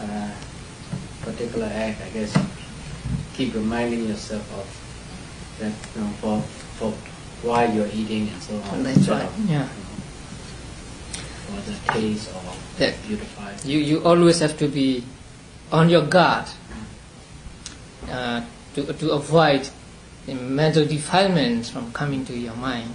uh, particular act, I guess, keep reminding yourself of that, you know, for, for while you're eating and so on. That's right. of, Yeah. For the taste or That beautify. you you always have to be on your guard uh, to to avoid the mental defilements from coming to your mind.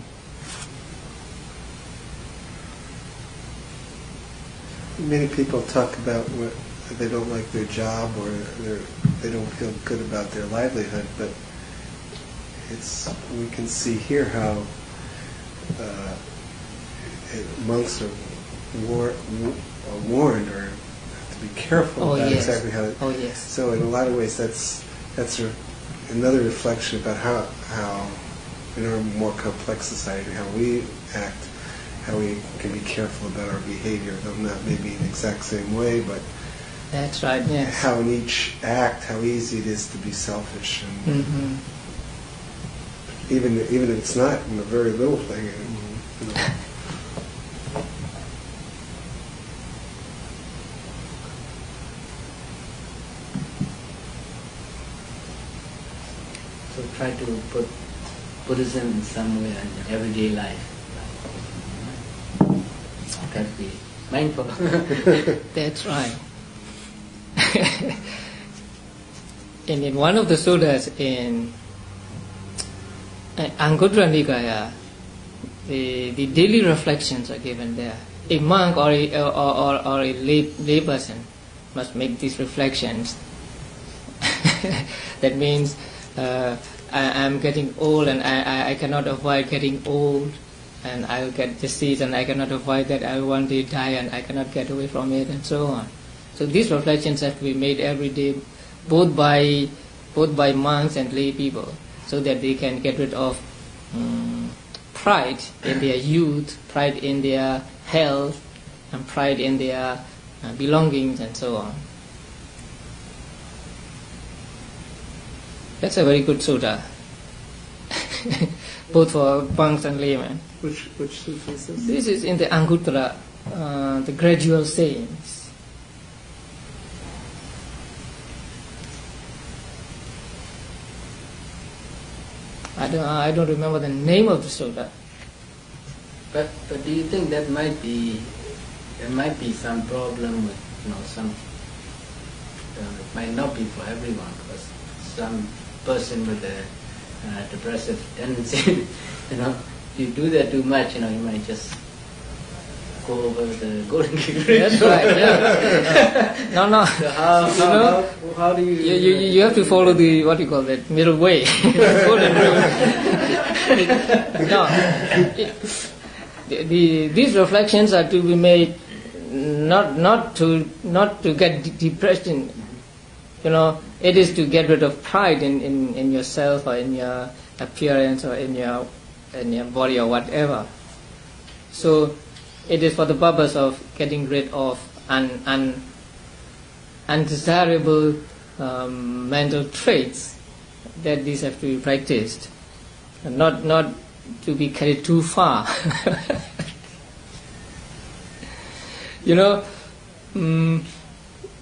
Many people talk about what they don't like their job or they're, they don't feel good about their livelihood, but it's we can see here how uh, it, monks are war, are warned or have to be careful Oh, about yes. exactly how. Oh yes. So in a lot of ways, that's that's another reflection about how how in our more complex society how we act, how we can be careful about our behavior, though not maybe in the exact same way, but That's right. Yes. how in each act, how easy it is to be selfish, and hmm even even if it's not in a very little thing. You know, So try to put Buddhism in some way in your everyday life. Try to be mindful. That's right. and in one of the sutras in uh, Anguttara Nikaya, the, the daily reflections are given there. A monk or a, or, or, or a lay, lay person must make these reflections. that means uh, I, I'm getting old and I, I, I cannot avoid getting old and I'll get disease and I cannot avoid that. I will one day die and I cannot get away from it and so on. So these reflections have to be made every day, both by both by monks and lay people, so that they can get rid of um, pride in their youth, pride in their health, and pride in their uh, belongings and so on. That's a very good sutta, both for monks and laymen. which which sutra is this? This is in the Anguttara, uh, the gradual sayings. I don't, I don't remember the name of the sutta. But but do you think that might be there might be some problem with you know some uh, it might not be for everyone because some person with a uh, depressive tendency you know if you do that too much you know you might just go over the golden gate That's right, yeah. No, no. So how, You how, know, how, how do you You, you, you have to follow the, what do you call that, middle way. Golden rule. no. It, the, the, these reflections are to be made not, not, to, not to get de- depressed in, you know, it is to get rid of pride in, in, in yourself or in your appearance or in your, in your body or whatever. So it is for the purpose of getting rid of an, un, undesirable um, mental traits that these have to be practiced, and not not to be carried too far. you know, mm,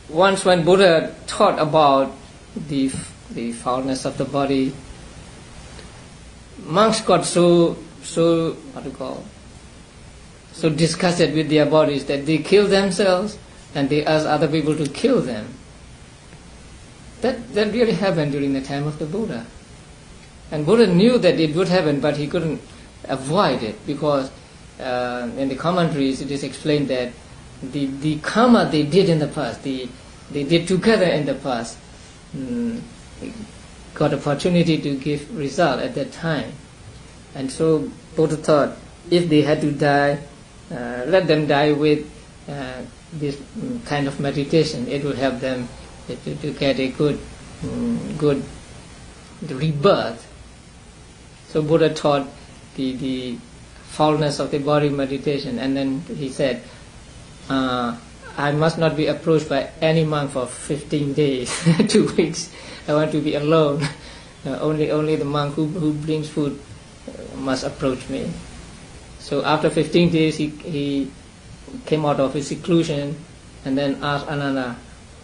once when Buddha taught about the the foulness of the body, monks got so so what do you call so disgusted with their bodies that they kill themselves and they ask other people to kill them. That, that really happened during the time of the Buddha. And Buddha knew that it would happen, but he couldn't avoid it because uh, in the commentaries it is explained that the, the karma they did in the past, the, they did together in the past, mm, got opportunity to give result at that time. And so Buddha thought if they had to die, let them die with uh, this mm, kind of meditation. It will help them to, to get a good, mm, good rebirth. So Buddha taught the, the foulness of the body meditation, and then he said, uh, I must not be approached by any monk for 15 days, two weeks. I want to be alone. Uh, only, only the monk who, who brings food uh, must approach me. So after 15 days, he, he came out of his seclusion and then asked Ananda,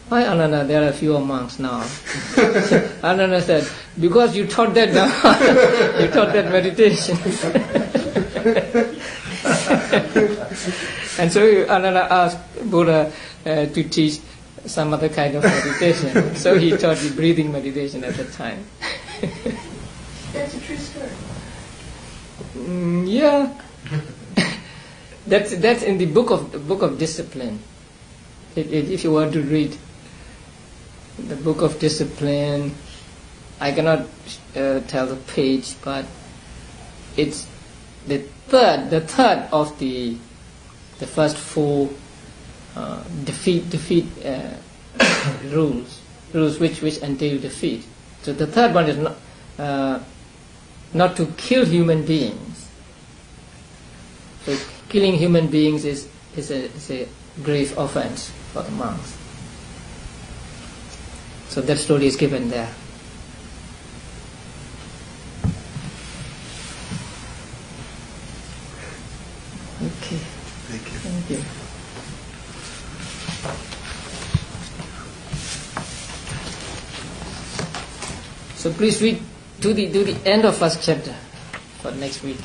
Why Ananda, there are fewer monks now? Ananda said, because you taught that now, you taught that meditation. and so Ananda asked Buddha uh, to teach some other kind of meditation. so he taught the breathing meditation at that time. That's a true story. Mm, yeah. that's that's in the book of the book of discipline. If, if, if you want to read the book of discipline, I cannot uh, tell the page, but it's the third the third of the the first four uh, defeat defeat uh, rules rules which which entail defeat. So the third one is not. Uh, not to kill human beings. So killing human beings is, is, a, is a grave offense for the monks. So that story is given there. Okay, Thank you. thank you. So please read to the to the end of first chapter for next week.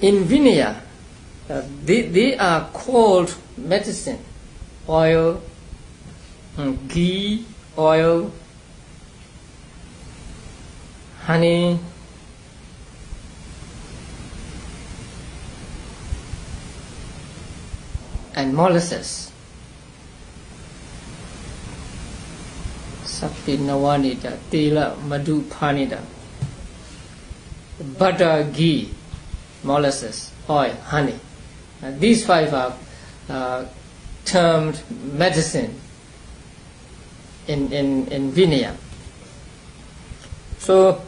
In Vinaya, uh, they, they are called medicine, oil, mm, ghee, oil, honey, and molasses. Sakti Nawanita, Tila Madhu Panida, butter, ghee, molasses, oil, honey. Uh, these five are uh, termed medicine in, in, in Vinaya. So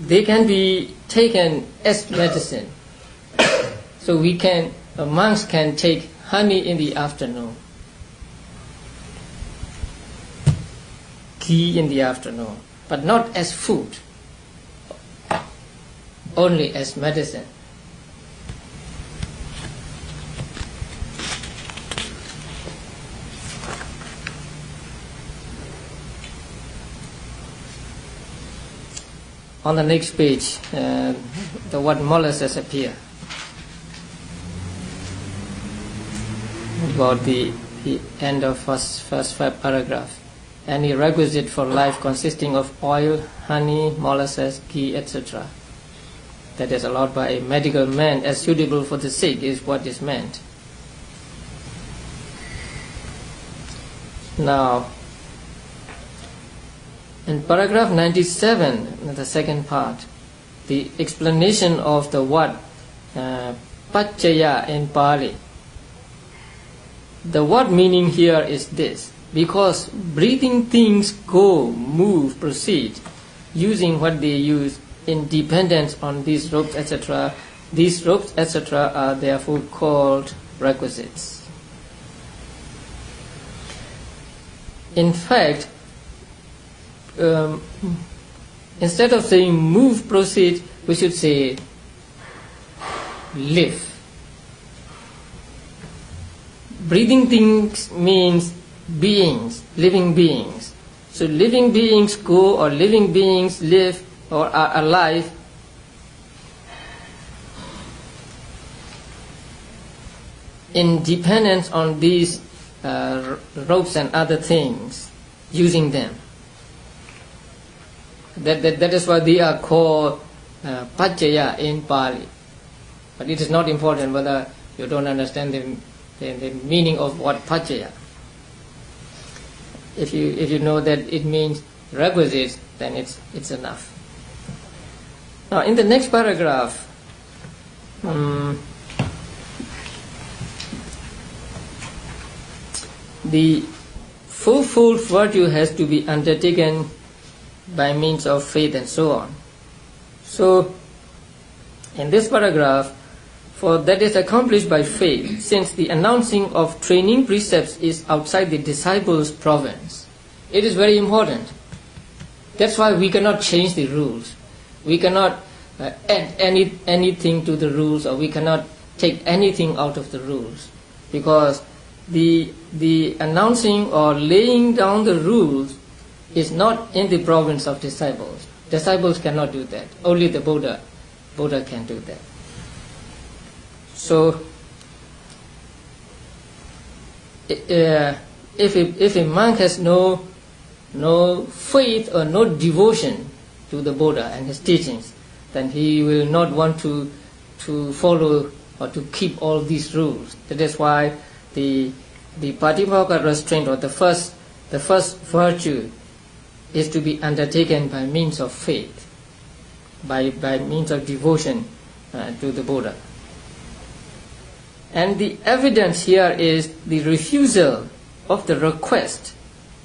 they can be taken as medicine. so we can, monks can take honey in the afternoon, ghee in the afternoon, but not as food, only as medicine. On the next page, uh, the word molasses appear. About the, the end of first, first five paragraph. Any requisite for life consisting of oil, honey, molasses, ghee, etc. That is allowed by a medical man as suitable for the sick is what is meant. Now, in paragraph 97, the second part, the explanation of the word uh, paccaya in Pali. The word meaning here is this because breathing things go, move, proceed, using what they use in dependence on these ropes, etc. These ropes, etc., are therefore called requisites. In fact, um, instead of saying move, proceed, we should say live. Breathing things means beings, living beings. So living beings go or living beings live or are alive in dependence on these uh, ropes and other things, using them. That, that, that is why they are called uh, Paccaya in Pali. But it is not important whether you don't understand the, the, the meaning of what Paccaya. If you, if you know that it means requisites, then it's, it's enough. Now, in the next paragraph, um, the fourfold virtue has to be undertaken by means of faith and so on. So, in this paragraph, for that is accomplished by faith, since the announcing of training precepts is outside the disciples' province. It is very important. That's why we cannot change the rules. We cannot uh, add any, anything to the rules or we cannot take anything out of the rules. Because the, the announcing or laying down the rules is not in the province of disciples. Disciples cannot do that. Only the Buddha, Buddha can do that. So, uh, if, a, if a monk has no, no faith or no devotion to the Buddha and his teachings, then he will not want to, to follow or to keep all these rules. That is why the, the Patimokkha restraint or the first, the first virtue is to be undertaken by means of faith, by, by means of devotion uh, to the Buddha. And the evidence here is the refusal of the request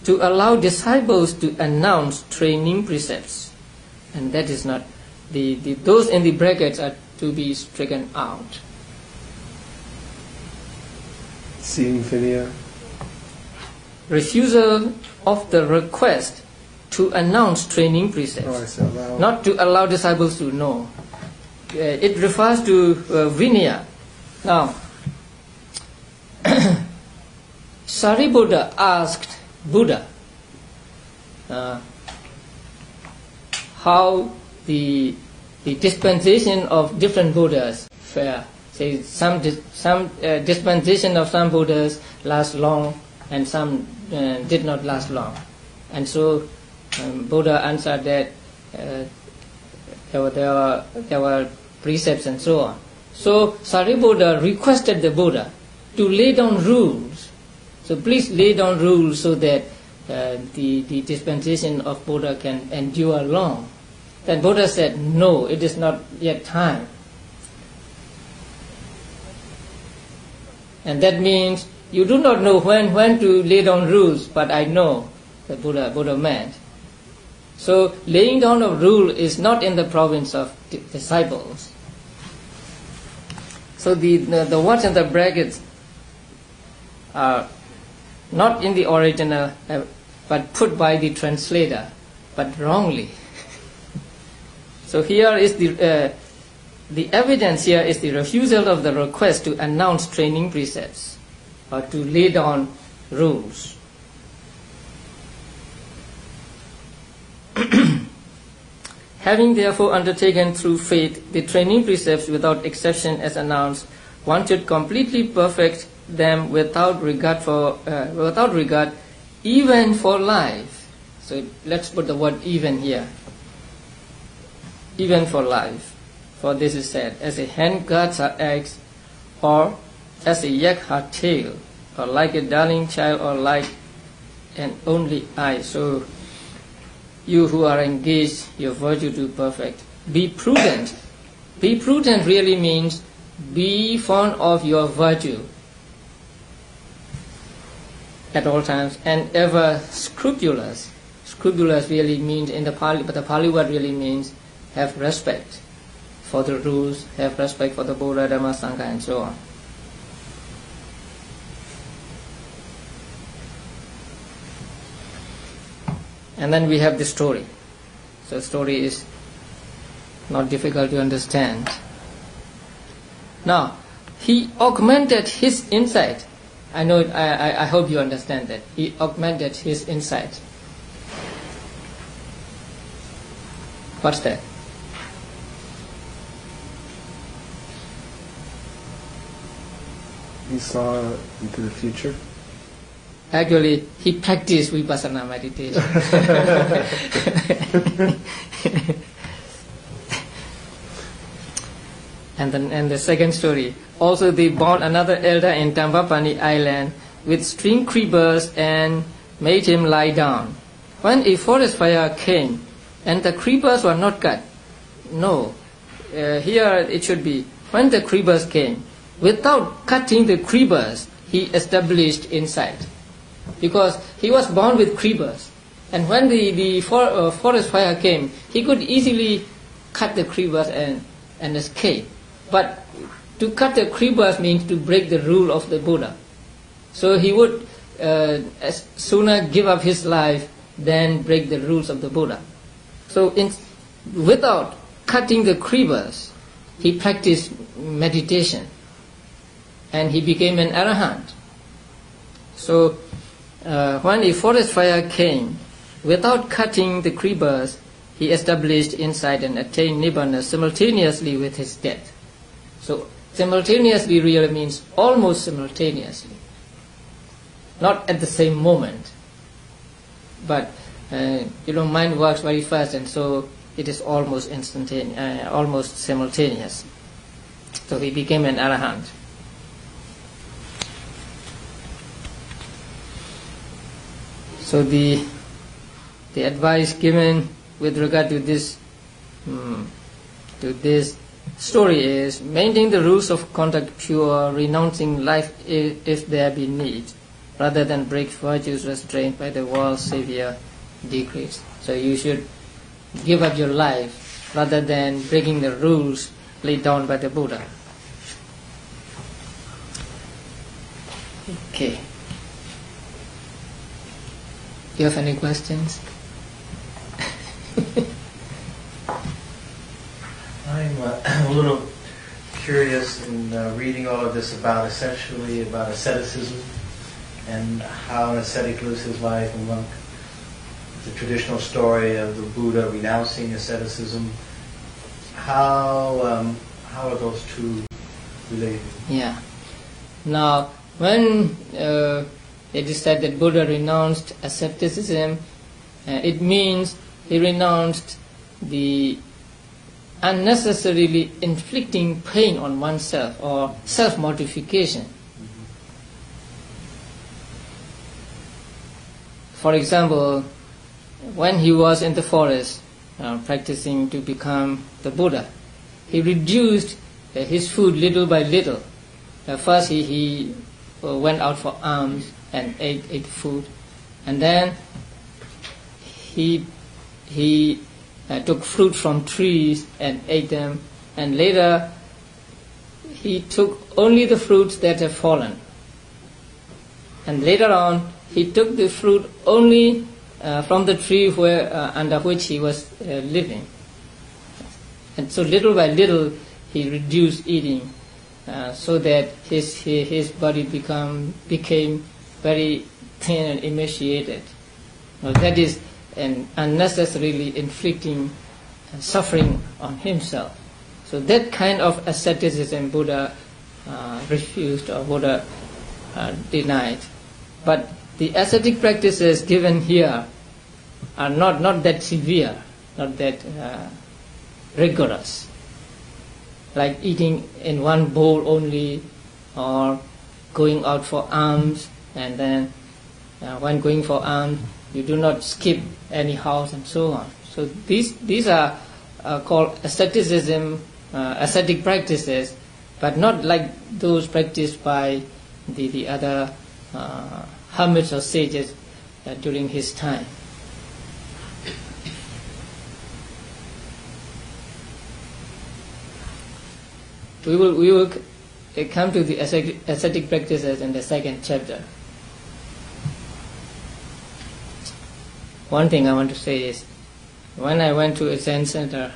to allow disciples to announce training precepts. And that is not, the, the, those in the brackets are to be stricken out. Seeing Refusal of the request to announce training precepts. I said allow. not to allow disciples to know. Uh, it refers to uh, Vinaya. Now, Sariputta asked Buddha uh, how the, the dispensation of different Buddhas fare. Say some dis- some uh, dispensation of some Buddhas last long and some uh, did not last long, and so um, Buddha answered that uh, there were, there were there were precepts and so on. So Sariputta requested the Buddha to lay down rules. So please lay down rules so that uh, the the dispensation of Buddha can endure long. Then Buddha said, "No, it is not yet time." And that means you do not know when, when to lay down rules, but I know the Buddha, Buddha meant. So laying down of rule is not in the province of disciples. So the, the, the words in the brackets are not in the original, uh, but put by the translator, but wrongly. so here is the uh, the evidence here is the refusal of the request to announce training precepts or to lay down rules. Having therefore undertaken through faith the training precepts without exception as announced, one should completely perfect them without regard for uh, without regard even for life. So let's put the word even here. Even for life. For this is said, as a hen guards her eggs, or as a yak her tail, or like a darling child, or like an only eye. So you who are engaged, your virtue to perfect. Be prudent. Be prudent really means be fond of your virtue at all times and ever scrupulous. Scrupulous really means in the Pali, but the Pali word really means have respect for the rules, have respect for the Buddha, Dhamma, Sangha, and so on. And then we have the story. So the story is not difficult to understand. Now, he augmented his insight. I know. I, I, I hope you understand that. He augmented his insight. What's that? He saw into the future. Actually, he practiced vipassana meditation. and then, and the second story. Also, they bound another elder in Tambapanni Island with string creepers and made him lie down. when a forest fire came and the creepers were not cut, no, uh, here it should be when the creepers came, without cutting the creepers, he established insight. Because he was born with creepers. And when the, the for, uh, forest fire came, he could easily cut the creepers and, and escape. But to cut the creepers means to break the rule of the Buddha. So he would uh, as sooner give up his life than break the rules of the Buddha. So in, without cutting the creepers, he practiced meditation and he became an arahant. So uh, when a forest fire came, without cutting the creepers, he established insight and attained nibbana simultaneously with his death. So simultaneously really means almost simultaneously, not at the same moment. But uh, you know, mind works very fast, and so it is almost instantaneous, uh, almost simultaneous. So he became an arahant. So the the advice given with regard to this um, to this story is maintain the rules of conduct pure, renouncing life if, if there be need, rather than break virtues restrained by the world's severe decrees. So you should give up your life rather than breaking the rules laid down by the Buddha. Okay. You have any questions? I'm uh, a little curious in uh, reading all of this about essentially about asceticism and how an ascetic lives his life among the traditional story of the Buddha renouncing asceticism. How um, how are those two related? Yeah. Now, when uh, is said that Buddha renounced asceticism, uh, it means he renounced the unnecessarily inflicting pain on oneself or self mortification. For example, when he was in the forest uh, practicing to become the Buddha, he reduced uh, his food little by little. Uh, first, he, he uh, went out for alms and ate, ate food, and then he he uh, took fruit from trees and ate them, and later he took only the fruits that have fallen. And later on, he took the fruit only uh, from the tree where, uh, under which he was uh, living. And so little by little, he reduced eating uh, so that his, his, his body become, became very thin and emaciated. Now that is an unnecessarily inflicting uh, suffering on himself. So that kind of asceticism Buddha uh, refused or Buddha uh, denied. But the ascetic practices given here are not, not that severe, not that uh, rigorous. Like eating in one bowl only, or going out for alms, and then uh, when going for alms, you do not skip any house and so on. So these, these are uh, called asceticism, uh, ascetic practices, but not like those practiced by the, the other uh, hermits or sages uh, during his time. We will, we will come to the ascetic, ascetic practices in the second chapter. One thing I want to say is, when I went to a Zen center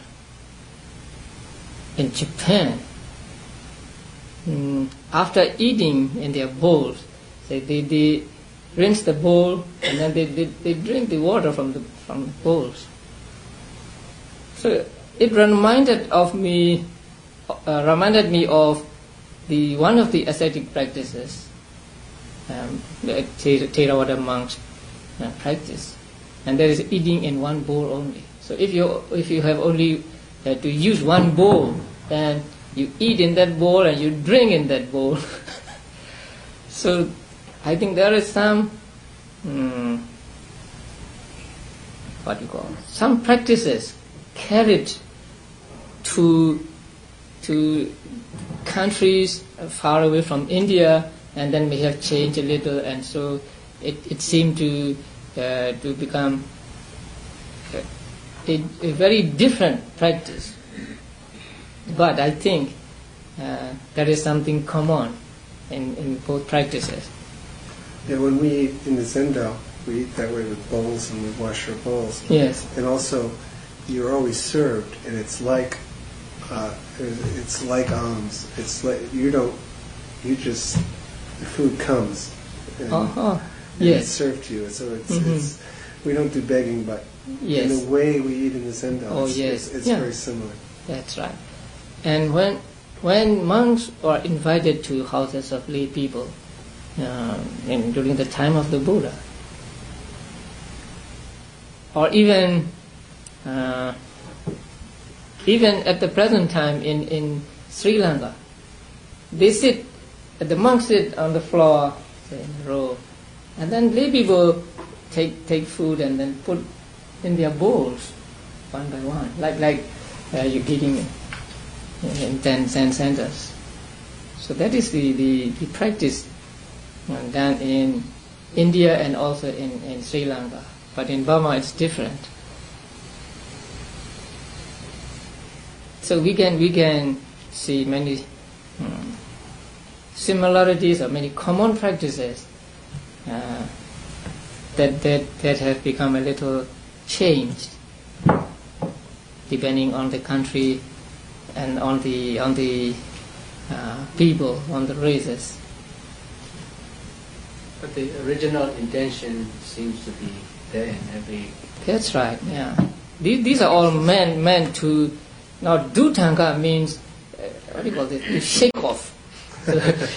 in Japan, mm, after eating in their bowls, they, they, they rinse the bowl and then they, they, they drink the water from the, from the bowls. So it reminded of me, uh, reminded me of the one of the ascetic practices um, the Theravada monks uh, practice and there is eating in one bowl only. So if you if you have only uh, to use one bowl, then you eat in that bowl and you drink in that bowl. so I think there is some um, what you call some practices carried to to countries far away from India, and then may have changed a little, and so it, it seemed to uh, to become a, a very different practice. But I think uh, there is something common in, in both practices. Yeah, when we eat in the Zendo, we eat that way with bowls and we wash our bowls. Yes. And also, you're always served, and it's like uh, it's like alms. It's like you don't, you just the food comes, and, Uh-huh. And it's Yes. served to you. So it's, Mhm. it's we don't do begging, but in Yes. the way we eat in the Zendo, Oh, it's, yes. it's, it's Yeah. very similar. That's right. And when when monks are invited to houses of lay people, uh, in, during the time of the Buddha, or even uh, even at the present time in, in Sri Lanka, they sit, the monks sit on the floor, say, in a row, and then lay people take take food and then put in their bowls one by one, like like uh, you're eating in, in ten cent centers. So that is the, the, the practice done in India and also in, in Sri Lanka. But in Burma it's different. So we can we can see many um, similarities or many common practices uh, that, that that have become a little changed depending on the country and on the on the uh, people, on the races. But the original intention seems to be there in every. That's right. Yeah, these, these are all meant meant to. Now, dhutanga means uh, what do you call this? To shake off. So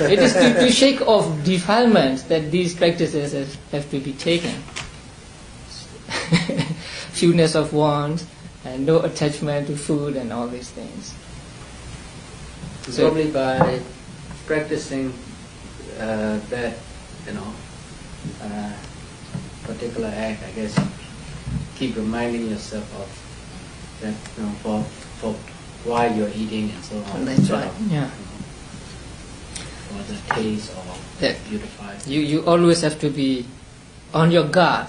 it is to, to shake off defilements that these practices have, have to be taken. Fewness of want and no attachment to food and all these things. So- Probably by practicing uh, that, you know, uh, particular act, I guess, keep reminding yourself of that, you know, for, for why you're eating and so on. That's instead right. of, Yeah. For the taste or That- beautify. You, you always have to be on your guard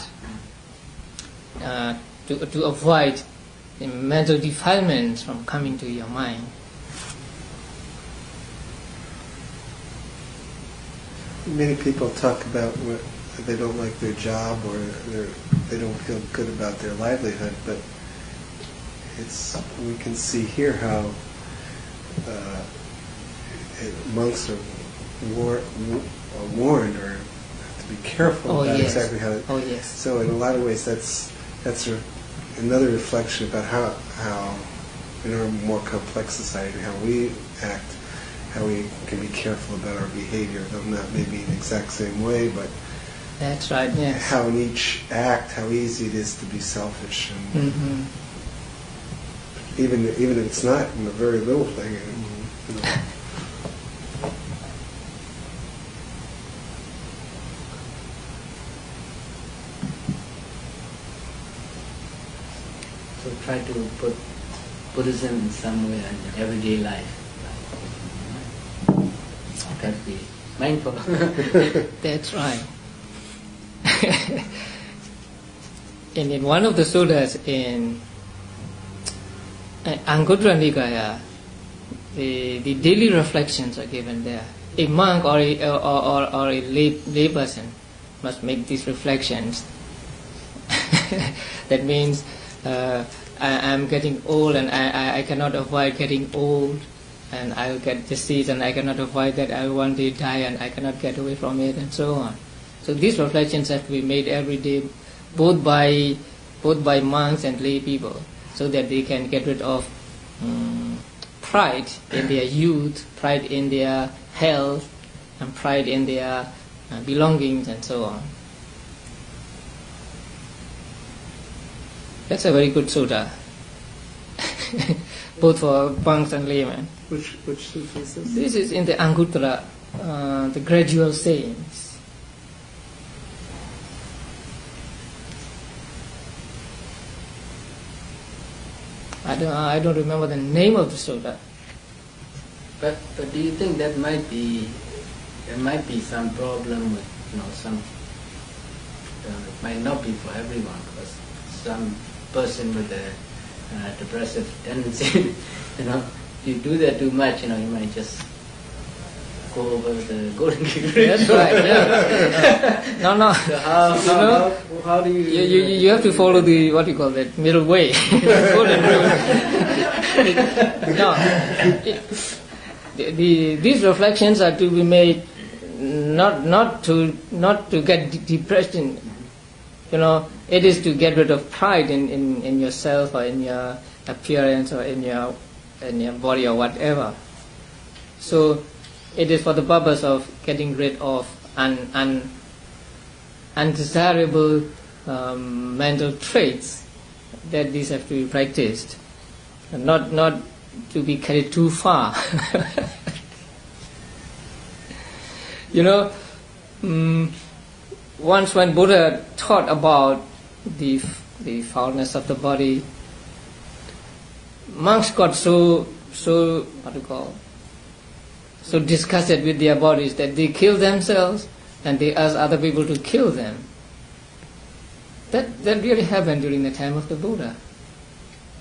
uh, to, to avoid the mental defilements from coming to your mind. Many people talk about what they don't like their job or they're, they don't feel good about their livelihood, but it's we can see here how uh, it, monks are war, are warned or have to be careful Oh, about yes. exactly how. It, Oh, yes. So in a lot of ways, that's that's a, another reflection about how how in our more complex society how we act, how we can be careful about our behavior, though not maybe in the exact same way, but That's right, yes. how in each act how easy it is to be selfish, and hmm even even if it's not in a very little thing. You know, try to put Buddhism in some way in everyday life. To be mindful. That's right. and in one of the sutras in uh, Anguttara Nikaya, the, the daily reflections are given there. A monk or a, or, or, or a lay, lay person must make these reflections. that means uh, I, I'm getting old and I, I, I cannot avoid getting old and I'll get disease and I cannot avoid that I will one day die and I cannot get away from it and so on. So these reflections have to be made every day both by both by monks and lay people so that they can get rid of um, pride in their youth, pride in their health and pride in their uh, belongings and so on. That's a very good sutta, both for monks and laymen. which which sutra is this? This is in the Anguttara, uh, the gradual sayings. I don't, I don't remember the name of the sutta. But but do you think that might be there might be some problem with you know some uh, it might not be for everyone because some person with a uh, depressive tendency, you know, you do that too much, you know, you might just go over the golden gate. That's right, yeah. No, no. So how, You how, know, how, how do you? You, you, you have to follow the, what do you call that, middle way. Golden rule. no. It, the, the, these reflections are to be made not, not, to, not to get de- depressed in, you know, it is to get rid of pride in, in, in yourself or in your appearance or in your, in your body or whatever. So it is for the purpose of getting rid of un, un, undesirable um, mental traits that these have to be practiced, and not not to be carried too far. you know, mm, once when Buddha taught about the the foulness of the body, monks got so so what do you call so disgusted with their bodies that they kill themselves and they ask other people to kill them. That, that really happened during the time of the Buddha.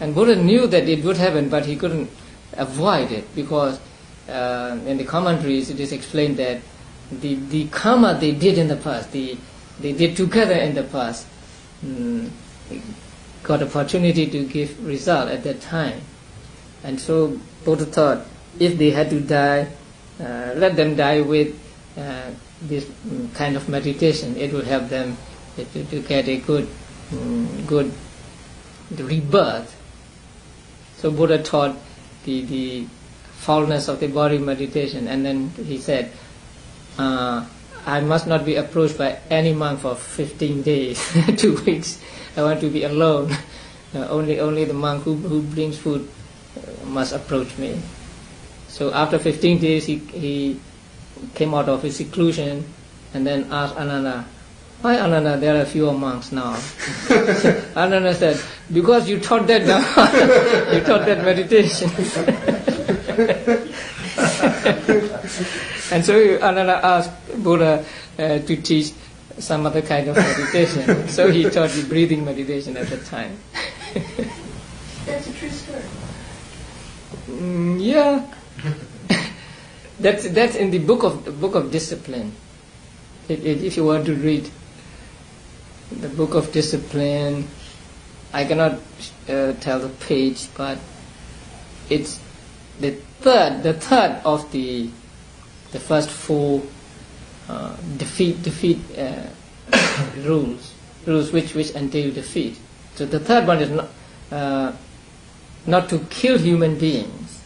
And Buddha knew that it would happen, but he couldn't avoid it because uh, in the commentaries it is explained that the, the karma they did in the past, the, they did together in the past, mm, got opportunity to give result at that time. And so Buddha thought if they had to die, uh, let them die with uh, this mm, kind of meditation. It will help them to, to get a good, mm, good rebirth. So Buddha taught the, the foulness of the body meditation, and then he said, uh, "I must not be approached by any monk for 15 days, two weeks. I want to be alone. Uh, only, only the monk who, who brings food uh, must approach me." So after 15 days, he, he came out of his seclusion and then asked Ananda, why Ananda, there are fewer monks now? Ananda said, because you taught that you taught that meditation. And so Ananda asked Buddha uh, to teach some other kind of meditation. so he taught the breathing meditation at that time. That's a true story. Mm, yeah. that's that's in the book of the book of discipline. If, if, if you want to read the book of discipline, I cannot uh, tell the page, but it's the third the third of the the first four uh, defeat defeat uh, rules rules which which entail defeat. So the third one is not uh, not to kill human beings.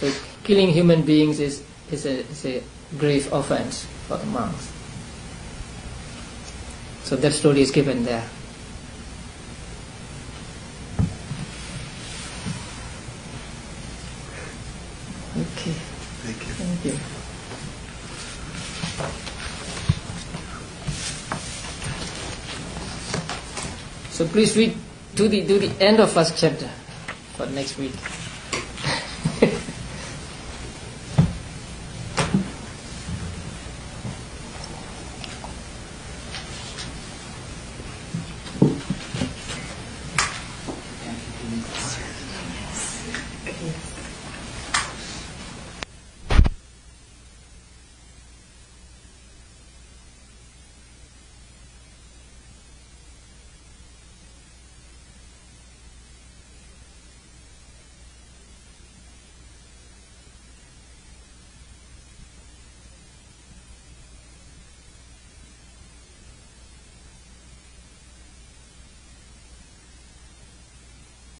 So killing human beings is, is, a, is a grave offense for the monks. So that story is given there. Okay, Thank you. thank you. So please read to the to the end of first chapter for next week.